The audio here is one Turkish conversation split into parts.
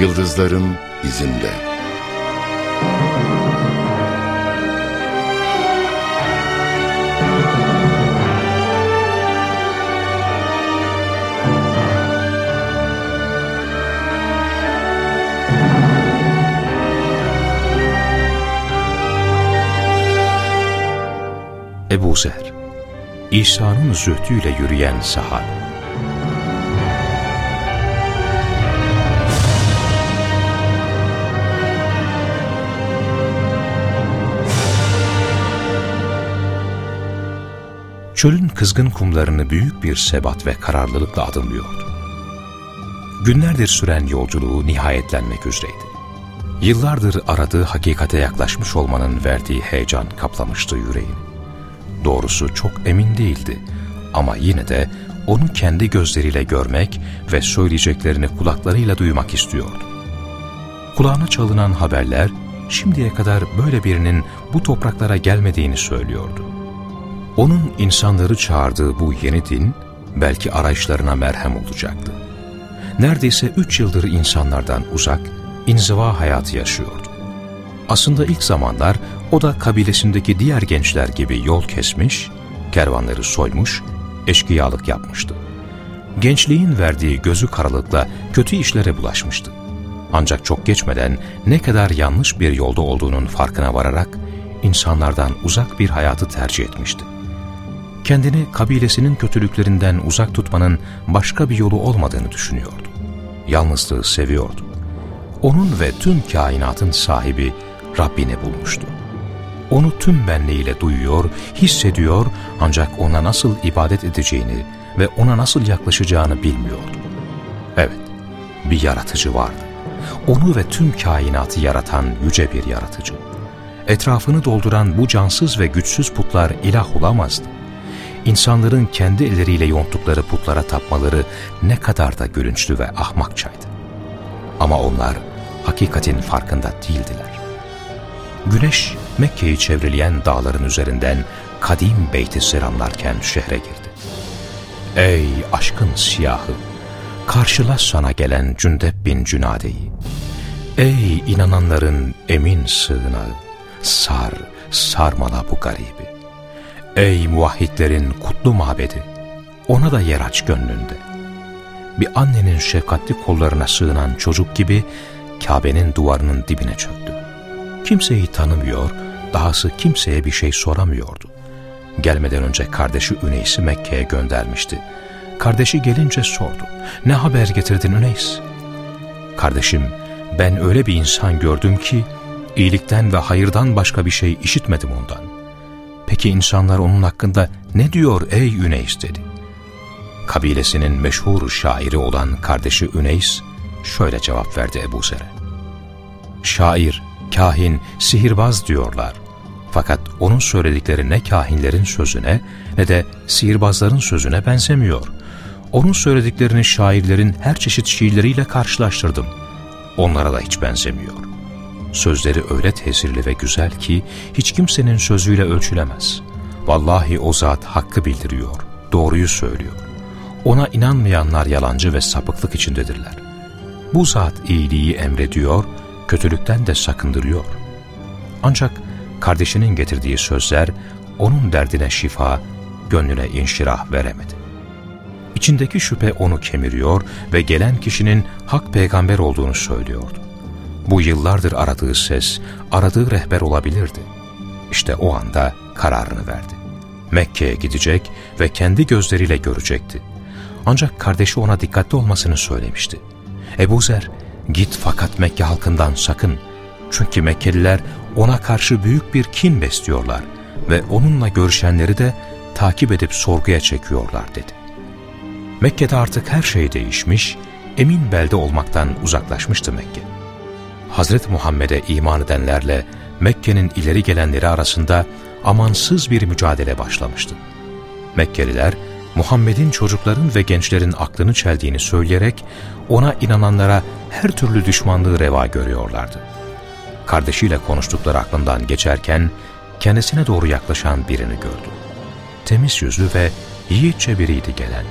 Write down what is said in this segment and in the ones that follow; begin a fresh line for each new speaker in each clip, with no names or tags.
Yıldızların izinde.
Ebu Zer, İsa'nın zühdüyle yürüyen sahabe. Çölün kızgın kumlarını büyük bir sebat ve kararlılıkla adımlıyordu. Günlerdir süren yolculuğu nihayetlenmek üzereydi. Yıllardır aradığı hakikate yaklaşmış olmanın verdiği heyecan kaplamıştı yüreğini. Doğrusu çok emin değildi ama yine de onu kendi gözleriyle görmek ve söyleyeceklerini kulaklarıyla duymak istiyordu. Kulağına çalınan haberler şimdiye kadar böyle birinin bu topraklara gelmediğini söylüyordu. Onun insanları çağırdığı bu yeni din belki arayışlarına merhem olacaktı. Neredeyse üç yıldır insanlardan uzak, inziva hayatı yaşıyordu. Aslında ilk zamanlar o da kabilesindeki diğer gençler gibi yol kesmiş, kervanları soymuş, eşkıyalık yapmıştı. Gençliğin verdiği gözü karalıkla kötü işlere bulaşmıştı. Ancak çok geçmeden ne kadar yanlış bir yolda olduğunun farkına vararak insanlardan uzak bir hayatı tercih etmişti kendini kabilesinin kötülüklerinden uzak tutmanın başka bir yolu olmadığını düşünüyordu. Yalnızlığı seviyordu. Onun ve tüm kainatın sahibi Rabbini bulmuştu. Onu tüm benliğiyle duyuyor, hissediyor ancak ona nasıl ibadet edeceğini ve ona nasıl yaklaşacağını bilmiyordu. Evet, bir yaratıcı vardı. Onu ve tüm kainatı yaratan yüce bir yaratıcı. Etrafını dolduran bu cansız ve güçsüz putlar ilah olamazdı insanların kendi elleriyle yonttukları putlara tapmaları ne kadar da gülünçlü ve ahmakçaydı. Ama onlar hakikatin farkında değildiler. Güneş Mekke'yi çevreleyen dağların üzerinden kadim beyti selamlarken şehre girdi. Ey aşkın siyahı! Karşıla sana gelen Cündep bin Cünade'yi. Ey inananların emin sığınağı! Sar, sarmala bu garibi. Ey muvahhidlerin kutlu mabedi! Ona da yer aç gönlünde. Bir annenin şefkatli kollarına sığınan çocuk gibi Kabe'nin duvarının dibine çöktü. Kimseyi tanımıyor, dahası kimseye bir şey soramıyordu. Gelmeden önce kardeşi Üneys'i Mekke'ye göndermişti. Kardeşi gelince sordu. Ne haber getirdin Üneys? Kardeşim, ben öyle bir insan gördüm ki, iyilikten ve hayırdan başka bir şey işitmedim ondan. Peki insanlar onun hakkında ne diyor ey Üneys dedi. Kabilesinin meşhur şairi olan kardeşi Üneys şöyle cevap verdi Ebu Zer'e. Şair, kahin, sihirbaz diyorlar. Fakat onun söyledikleri ne kahinlerin sözüne ne de sihirbazların sözüne benzemiyor. Onun söylediklerini şairlerin her çeşit şiirleriyle karşılaştırdım. Onlara da hiç benzemiyor. Sözleri öyle tesirli ve güzel ki hiç kimsenin sözüyle ölçülemez. Vallahi o zat hakkı bildiriyor, doğruyu söylüyor. Ona inanmayanlar yalancı ve sapıklık içindedirler. Bu zat iyiliği emrediyor, kötülükten de sakındırıyor. Ancak kardeşinin getirdiği sözler onun derdine şifa, gönlüne inşirah veremedi. İçindeki şüphe onu kemiriyor ve gelen kişinin hak peygamber olduğunu söylüyordu. Bu yıllardır aradığı ses, aradığı rehber olabilirdi. İşte o anda kararını verdi. Mekke'ye gidecek ve kendi gözleriyle görecekti. Ancak kardeşi ona dikkatli olmasını söylemişti. Ebu Zer, git fakat Mekke halkından sakın. Çünkü Mekkeliler ona karşı büyük bir kin besliyorlar ve onunla görüşenleri de takip edip sorguya çekiyorlar dedi. Mekke'de artık her şey değişmiş, emin belde olmaktan uzaklaşmıştı Mekke. Hazreti Muhammed'e iman edenlerle Mekke'nin ileri gelenleri arasında amansız bir mücadele başlamıştı. Mekkeliler, Muhammed'in çocukların ve gençlerin aklını çeldiğini söyleyerek ona inananlara her türlü düşmanlığı reva görüyorlardı. Kardeşiyle konuştukları aklından geçerken kendisine doğru yaklaşan birini gördü. Temiz yüzlü ve yiğitçe biriydi gelen.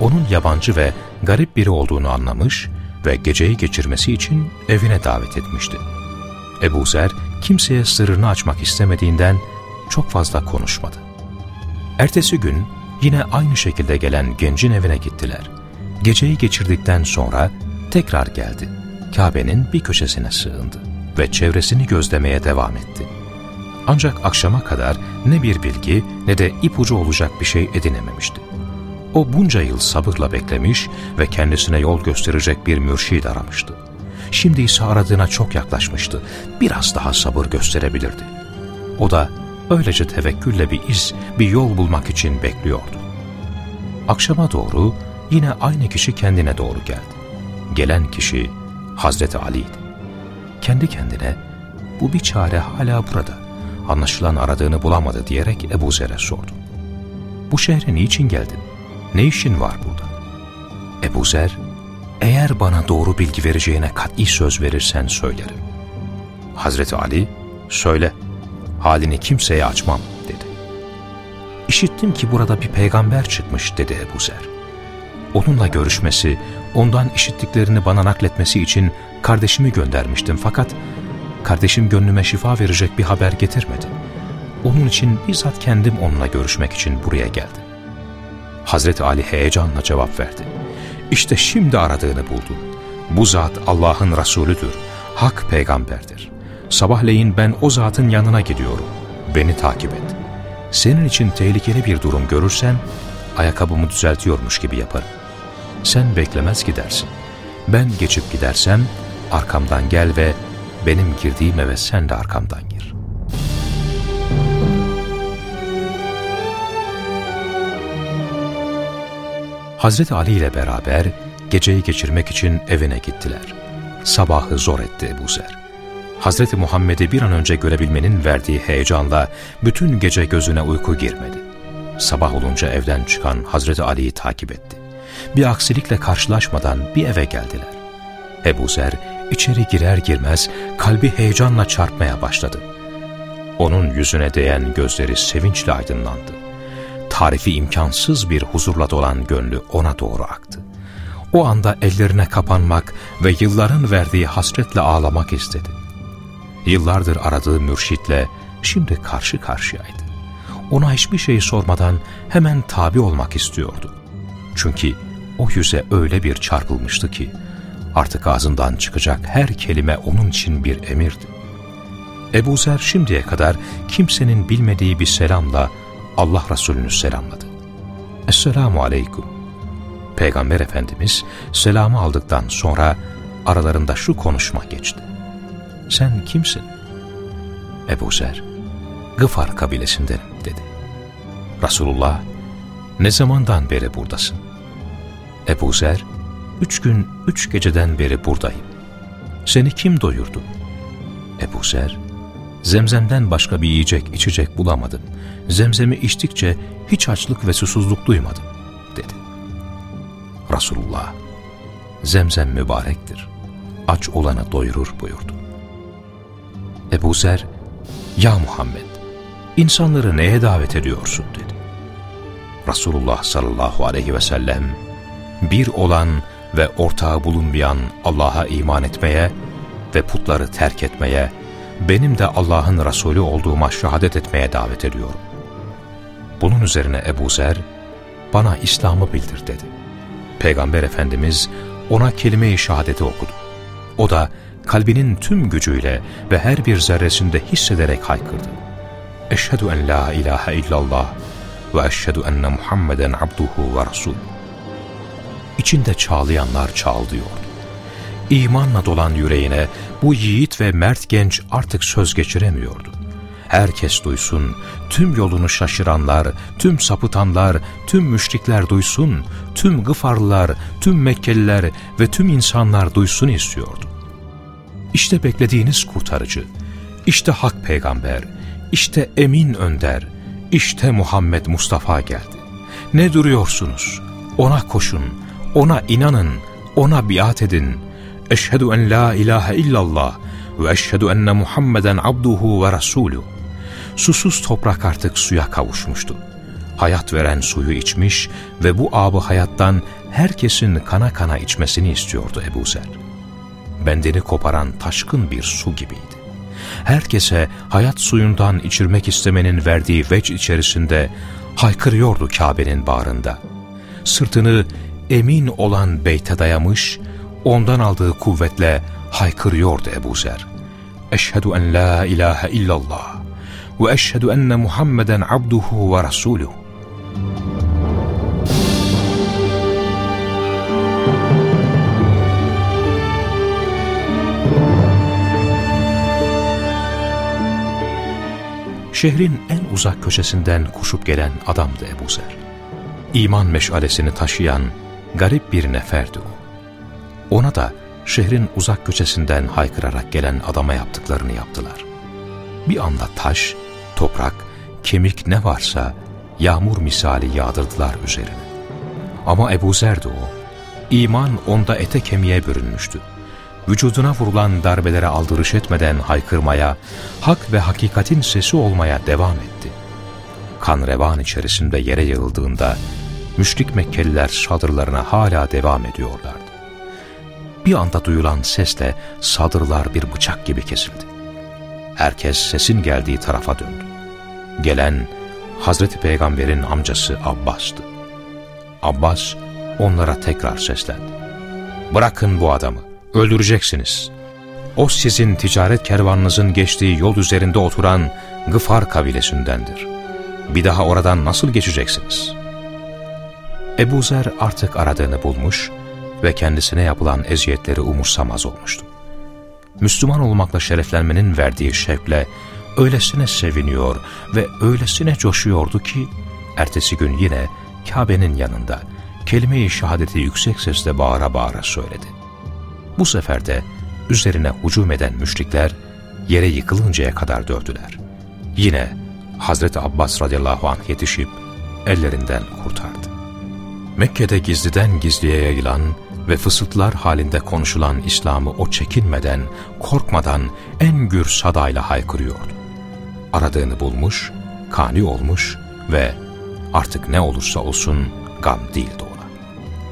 Onun yabancı ve garip biri olduğunu anlamış ve geceyi geçirmesi için evine davet etmişti. Ebu Zer kimseye sırrını açmak istemediğinden çok fazla konuşmadı. Ertesi gün yine aynı şekilde gelen gencin evine gittiler. Geceyi geçirdikten sonra tekrar geldi. Kabe'nin bir köşesine sığındı ve çevresini gözlemeye devam etti. Ancak akşama kadar ne bir bilgi ne de ipucu olacak bir şey edinememişti. O bunca yıl sabırla beklemiş ve kendisine yol gösterecek bir mürşid aramıştı. Şimdi ise aradığına çok yaklaşmıştı. Biraz daha sabır gösterebilirdi. O da öylece tevekkülle bir iz, bir yol bulmak için bekliyordu. Akşama doğru yine aynı kişi kendine doğru geldi. Gelen kişi Hazreti Ali'ydi. Kendi kendine bu bir çare hala burada. Anlaşılan aradığını bulamadı diyerek Ebu Zer'e sordu. Bu şehre niçin geldin? Ne işin var burada? Ebu Zer, eğer bana doğru bilgi vereceğine kat'i söz verirsen söylerim. Hazreti Ali, söyle, halini kimseye açmam dedi. İşittim ki burada bir peygamber çıkmış dedi Ebu Zer. Onunla görüşmesi, ondan işittiklerini bana nakletmesi için kardeşimi göndermiştim fakat kardeşim gönlüme şifa verecek bir haber getirmedi. Onun için bizzat kendim onunla görüşmek için buraya geldim. Hazreti Ali heyecanla cevap verdi. İşte şimdi aradığını buldun. Bu zat Allah'ın Resulüdür, hak peygamberdir. Sabahleyin ben o zatın yanına gidiyorum. Beni takip et. Senin için tehlikeli bir durum görürsem, ayakkabımı düzeltiyormuş gibi yaparım. Sen beklemez gidersin. Ben geçip gidersem, arkamdan gel ve benim girdiğim eve sen de arkamdan gir. Hazreti Ali ile beraber geceyi geçirmek için evine gittiler. Sabahı zor etti Ebu Zer. Hazreti Muhammed'i bir an önce görebilmenin verdiği heyecanla bütün gece gözüne uyku girmedi. Sabah olunca evden çıkan Hazreti Ali'yi takip etti. Bir aksilikle karşılaşmadan bir eve geldiler. Ebu Zer içeri girer girmez kalbi heyecanla çarpmaya başladı. Onun yüzüne değen gözleri sevinçle aydınlandı tarifi imkansız bir huzurla dolan gönlü ona doğru aktı. O anda ellerine kapanmak ve yılların verdiği hasretle ağlamak istedi. Yıllardır aradığı mürşitle şimdi karşı karşıyaydı. Ona hiçbir şey sormadan hemen tabi olmak istiyordu. Çünkü o yüze öyle bir çarpılmıştı ki artık ağzından çıkacak her kelime onun için bir emirdi. Ebu Zer şimdiye kadar kimsenin bilmediği bir selamla Allah Resulü'nü selamladı. Esselamu Aleyküm. Peygamber Efendimiz selamı aldıktan sonra aralarında şu konuşma geçti. Sen kimsin? Ebu Zer, Gıfar kabilesindenim dedi. Resulullah, ne zamandan beri buradasın? Ebu Zer, üç gün, üç geceden beri buradayım. Seni kim doyurdu? Ebu Zer, zemzemden başka bir yiyecek, içecek bulamadım zemzemi içtikçe hiç açlık ve susuzluk duymadım, dedi. Resulullah, zemzem mübarektir, aç olanı doyurur buyurdu. Ebu Zer, ya Muhammed, insanları neye davet ediyorsun, dedi. Resulullah sallallahu aleyhi ve sellem, bir olan ve ortağı bulunmayan Allah'a iman etmeye ve putları terk etmeye, benim de Allah'ın Resulü olduğuma şehadet etmeye davet ediyorum. Bunun üzerine Ebu Zer, bana İslam'ı bildir dedi. Peygamber Efendimiz ona kelime-i şehadeti okudu. O da kalbinin tüm gücüyle ve her bir zerresinde hissederek haykırdı. Eşhedü en la ilahe illallah ve eşhedü enne Muhammeden abduhu ve rasul. İçinde çağlayanlar çağlıyordu. İmanla dolan yüreğine bu yiğit ve mert genç artık söz geçiremiyordu herkes duysun, tüm yolunu şaşıranlar, tüm sapıtanlar, tüm müşrikler duysun, tüm Gıfarlılar, tüm Mekkeliler ve tüm insanlar duysun istiyordu. İşte beklediğiniz kurtarıcı, işte hak peygamber, işte emin önder, işte Muhammed Mustafa geldi. Ne duruyorsunuz? Ona koşun, ona inanın, ona biat edin. Eşhedü en la ilahe illallah ve eşhedü enne Muhammeden abduhu ve rasuluhu susuz toprak artık suya kavuşmuştu. Hayat veren suyu içmiş ve bu abı hayattan herkesin kana kana içmesini istiyordu Ebu Zer. bendeni koparan taşkın bir su gibiydi. Herkese hayat suyundan içirmek istemenin verdiği veç içerisinde haykırıyordu Kabe'nin bağrında. Sırtını emin olan beyte dayamış, ondan aldığı kuvvetle haykırıyordu Ebu Zer. Eşhedü en la ilahe illallah ve eşhedü enne Muhammeden abduhu ve rasuluhu. Şehrin en uzak köşesinden koşup gelen adamdı Ebu Zer. İman meşalesini taşıyan garip bir neferdi o. Ona da şehrin uzak köşesinden haykırarak gelen adama yaptıklarını yaptılar. Bir anda taş, toprak, kemik ne varsa yağmur misali yağdırdılar üzerine. Ama Ebu Zer'di o. İman onda ete kemiğe bürünmüştü. Vücuduna vurulan darbelere aldırış etmeden haykırmaya, hak ve hakikatin sesi olmaya devam etti. Kan revan içerisinde yere yığıldığında, müşrik Mekkeliler saldırılarına hala devam ediyorlardı. Bir anda duyulan sesle saldırılar bir bıçak gibi kesildi. Herkes sesin geldiği tarafa döndü. Gelen Hazreti Peygamber'in amcası Abbas'tı. Abbas onlara tekrar seslendi. Bırakın bu adamı, öldüreceksiniz. O sizin ticaret kervanınızın geçtiği yol üzerinde oturan Gıfar kabilesindendir. Bir daha oradan nasıl geçeceksiniz? Ebu Zer artık aradığını bulmuş ve kendisine yapılan eziyetleri umursamaz olmuştu. Müslüman olmakla şereflenmenin verdiği şevkle öylesine seviniyor ve öylesine coşuyordu ki, ertesi gün yine Kabe'nin yanında kelime-i şehadeti yüksek sesle bağıra bağıra söyledi. Bu sefer de üzerine hücum eden müşrikler yere yıkılıncaya kadar dövdüler. Yine Hazreti Abbas radıyallahu anh yetişip ellerinden kurtardı. Mekke'de gizliden gizliye yayılan ve fısıltılar halinde konuşulan İslam'ı o çekinmeden, korkmadan en gür sadayla haykırıyordu. Aradığını bulmuş, kani olmuş ve artık ne olursa olsun gam değildi ona.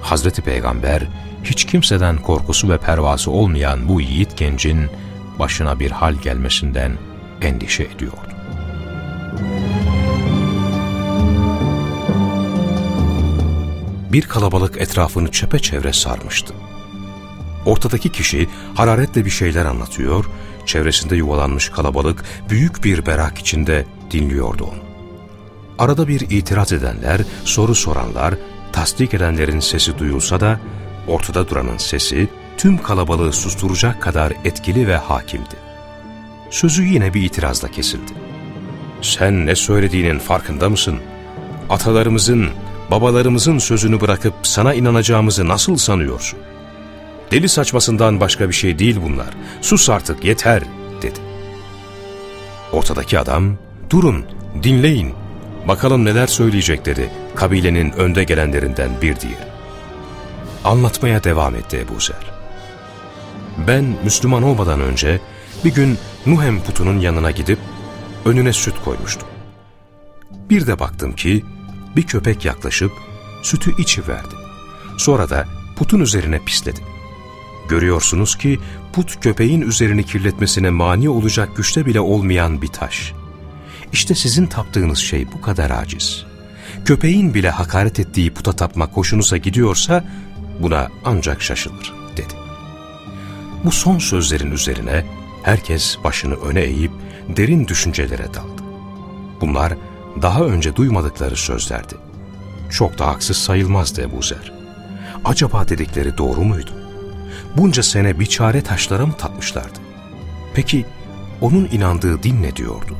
Hazreti Peygamber hiç kimseden korkusu ve pervası olmayan bu yiğit gencin başına bir hal gelmesinden endişe ediyordu. Bir kalabalık etrafını çepeçevre sarmıştı. Ortadaki kişi hararetle bir şeyler anlatıyor, çevresinde yuvalanmış kalabalık büyük bir berak içinde dinliyordu onu. Arada bir itiraz edenler, soru soranlar, tasdik edenlerin sesi duyulsa da ortada duranın sesi tüm kalabalığı susturacak kadar etkili ve hakimdi. Sözü yine bir itirazla kesildi. Sen ne söylediğinin farkında mısın? Atalarımızın, babalarımızın sözünü bırakıp sana inanacağımızı nasıl sanıyorsun? Deli saçmasından başka bir şey değil bunlar. Sus artık yeter dedi. Ortadaki adam durun dinleyin bakalım neler söyleyecek dedi kabilenin önde gelenlerinden bir diğeri. Anlatmaya devam etti Ebu Zer. Ben Müslüman olmadan önce bir gün Nuhem putunun yanına gidip önüne süt koymuştum. Bir de baktım ki bir köpek yaklaşıp sütü içiverdi. Sonra da putun üzerine pisledi. Görüyorsunuz ki put köpeğin üzerini kirletmesine mani olacak güçte bile olmayan bir taş. İşte sizin taptığınız şey bu kadar aciz. Köpeğin bile hakaret ettiği puta tapmak hoşunuza gidiyorsa buna ancak şaşılır dedi. Bu son sözlerin üzerine herkes başını öne eğip derin düşüncelere daldı. Bunlar daha önce duymadıkları sözlerdi. Çok da haksız sayılmazdı Ebu Zer. Acaba dedikleri doğru muydu? Bunca sene bir çare taşlara mı tatmışlardı? Peki onun inandığı din ne diyordu?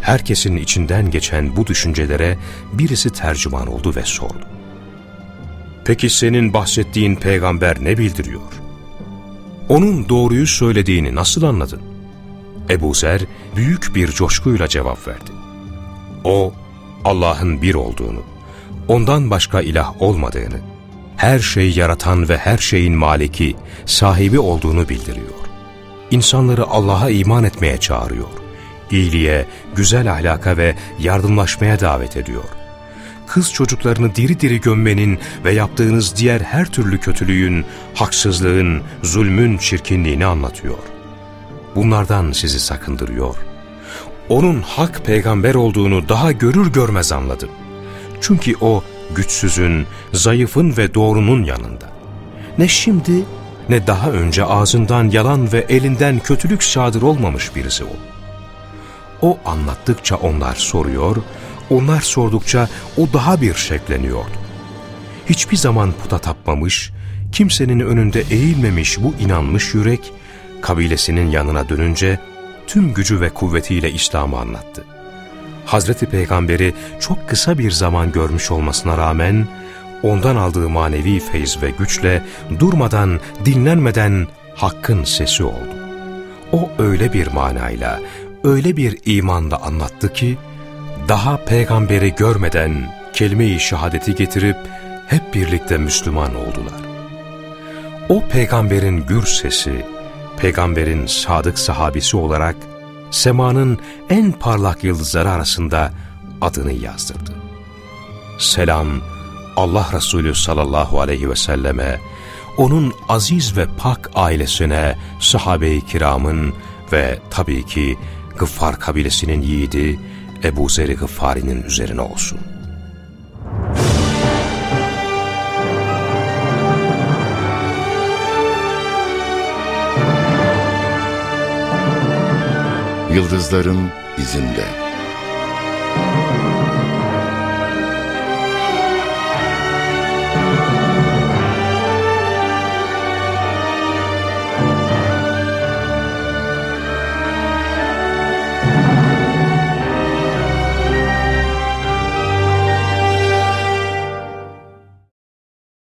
Herkesin içinden geçen bu düşüncelere birisi tercüman oldu ve sordu. Peki senin bahsettiğin peygamber ne bildiriyor? Onun doğruyu söylediğini nasıl anladın? Ebu Zer büyük bir coşkuyla cevap verdi. O, Allah'ın bir olduğunu, ondan başka ilah olmadığını, her şeyi yaratan ve her şeyin maliki, sahibi olduğunu bildiriyor. İnsanları Allah'a iman etmeye çağırıyor. İyiliğe, güzel ahlaka ve yardımlaşmaya davet ediyor kız çocuklarını diri diri gömmenin ve yaptığınız diğer her türlü kötülüğün, haksızlığın, zulmün çirkinliğini anlatıyor. Bunlardan sizi sakındırıyor. Onun hak peygamber olduğunu daha görür görmez anladım. Çünkü o güçsüzün, zayıfın ve doğrunun yanında. Ne şimdi ne daha önce ağzından yalan ve elinden kötülük sadır olmamış birisi o. O anlattıkça onlar soruyor, onlar sordukça o daha bir şekleniyordu. Hiçbir zaman puta tapmamış, kimsenin önünde eğilmemiş bu inanmış yürek, kabilesinin yanına dönünce tüm gücü ve kuvvetiyle İslam'ı anlattı. Hazreti Peygamber'i çok kısa bir zaman görmüş olmasına rağmen, ondan aldığı manevi feyiz ve güçle durmadan, dinlenmeden Hakk'ın sesi oldu. O öyle bir manayla, öyle bir imanla anlattı ki, daha peygamberi görmeden kelime-i şehadeti getirip hep birlikte Müslüman oldular. O peygamberin gür sesi, peygamberin sadık sahabisi olarak semanın en parlak yıldızları arasında adını yazdırdı. Selam Allah Resulü sallallahu aleyhi ve selleme, onun aziz ve pak ailesine, sahabe-i kiramın ve tabii ki Gıffar kabilesinin yiğidi Ebu Zer-i Gıffari'nin üzerine olsun.
Yıldızların izinde.